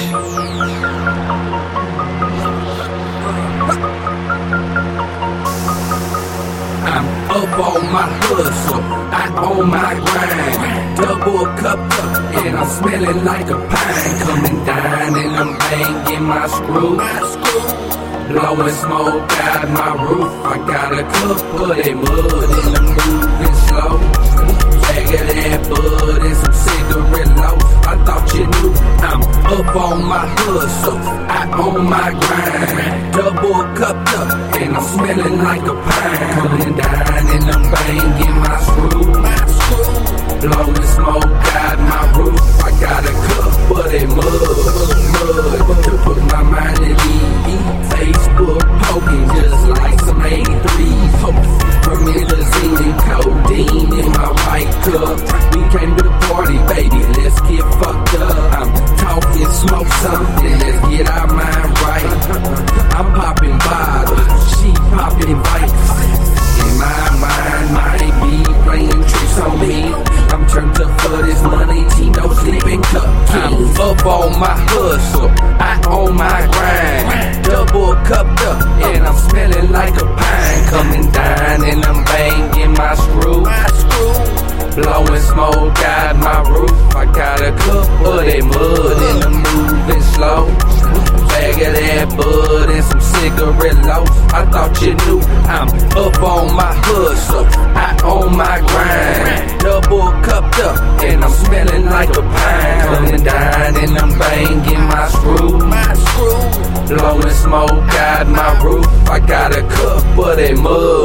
I'm up on my hustle, I'm on my grind. Double cupped up, and I'm smelling like a pine. Coming down and I'm banging my screw. Blowing smoke out my roof. I got a cup of that mud and I'm moving my hustle, I on my grind. Double cupped up, and I'm smelling like a pine. Coming down and I'm banging my screw. Blowing smoke up on my hustle, I on my grind. Double cupped up, and I'm smelling like a pine. Coming down, and I'm banging my screw. Blowing smoke out my roof. I got a cup of that mud, and I'm moving slow. Bag of that bud and some cigarette loaf. I thought you knew I'm up on my hustle, I on my grind. Double cupped up, and I'm smelling like a smoke out my roof. I got a cup of that mud.